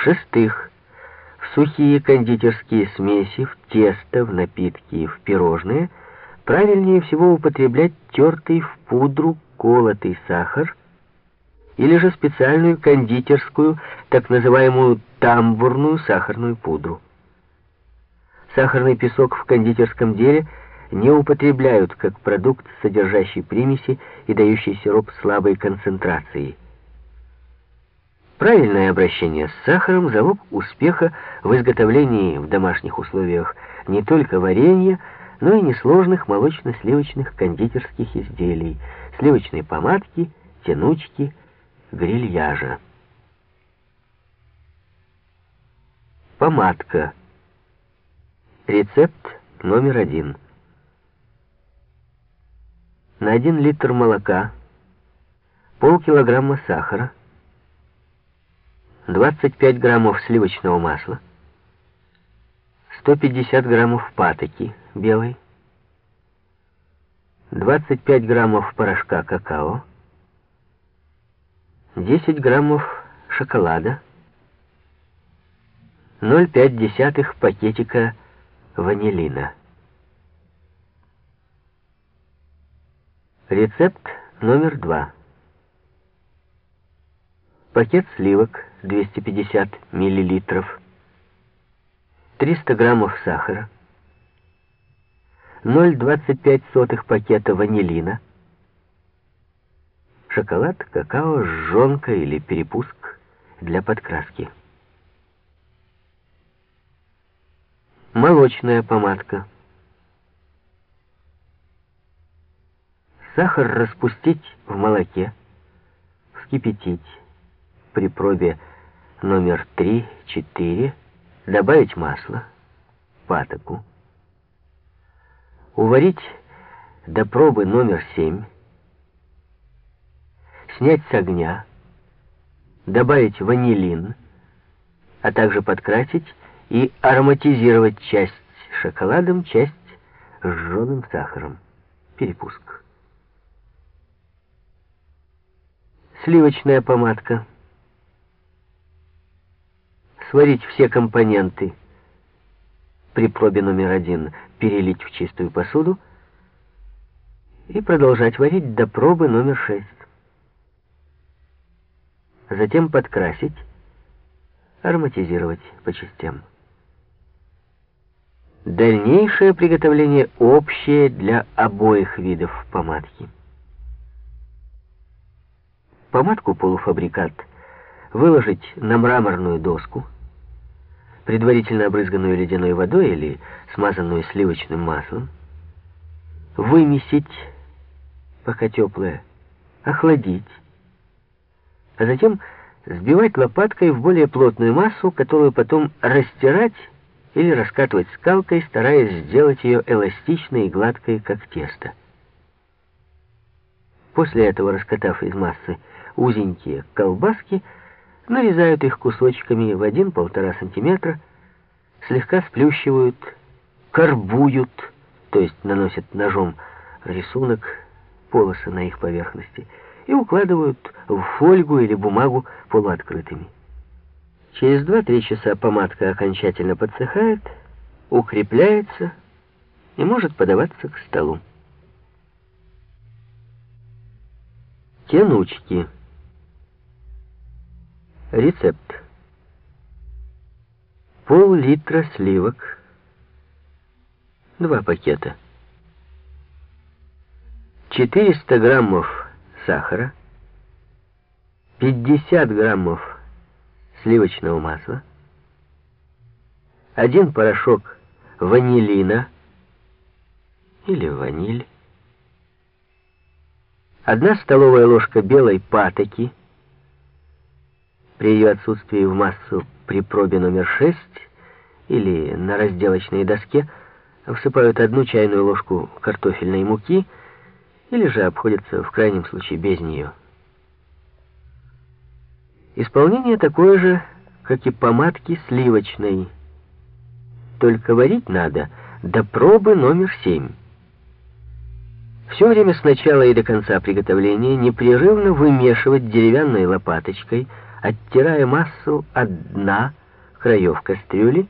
В-шестых, в сухие кондитерские смеси, в тесто, в напитки и в пирожные правильнее всего употреблять тертый в пудру колотый сахар или же специальную кондитерскую, так называемую тамбурную сахарную пудру. Сахарный песок в кондитерском деле не употребляют как продукт, содержащий примеси и дающий сироп слабой концентрации. Правильное обращение с сахаром – залог успеха в изготовлении в домашних условиях не только варенья, но и несложных молочно-сливочных кондитерских изделий, сливочной помадки, тянучки, грильяжа. Помадка. Рецепт номер один. На 1 литр молока, полкилограмма сахара, 25 граммов сливочного масла, 150 граммов патоки белой, 25 граммов порошка какао, 10 граммов шоколада, 0,5 пакетика ванилина. Рецепт номер два. Пакет сливок 250 миллилитров, 300 граммов сахара, 0,25 пакета ванилина, шоколад, какао, жженка или перепуск для подкраски. Молочная помадка. Сахар распустить в молоке, вскипятить, при пробе номер 3-4 добавить масло, патоку, уварить до пробы номер 7, снять с огня, добавить ванилин, а также подкрасить и ароматизировать часть шоколадом, часть жженым сахаром. Перепуск. Сливочная помадка. Сварить все компоненты. При пробе номер один перелить в чистую посуду и продолжать варить до пробы номер шесть. Затем подкрасить, ароматизировать по частям. Дальнейшее приготовление общее для обоих видов помадки. Помадку полуфабрикат выложить на мраморную доску, предварительно обрызганную ледяной водой или смазанную сливочным маслом, вымесить, пока теплое, охладить, а затем сбивать лопаткой в более плотную массу, которую потом растирать или раскатывать скалкой, стараясь сделать ее эластичной и гладкой, как тесто. После этого, раскатав из массы узенькие колбаски, нарезают их кусочками в 1-1,5 сантиметра, слегка сплющивают, карбуют, то есть наносят ножом рисунок, полосы на их поверхности, и укладывают в фольгу или бумагу полуоткрытыми. Через 2-3 часа помадка окончательно подсыхает, укрепляется и может подаваться к столу. Тянучки. Рецепт. Пол-литра сливок. Два пакета. 400 граммов сахара. 50 граммов сливочного масла, один порошок ванилина или ваниль, одна столовая ложка белой патоки, при ее отсутствии в массу при пробе номер 6 или на разделочной доске всыпают одну чайную ложку картофельной муки или же обходятся в крайнем случае без нее. Исполнение такое же, как и помадки сливочной. Только варить надо до пробы номер семь. Все время с начала и до конца приготовления непрерывно вымешивать деревянной лопаточкой оттирая массу от дна краев кастрюли,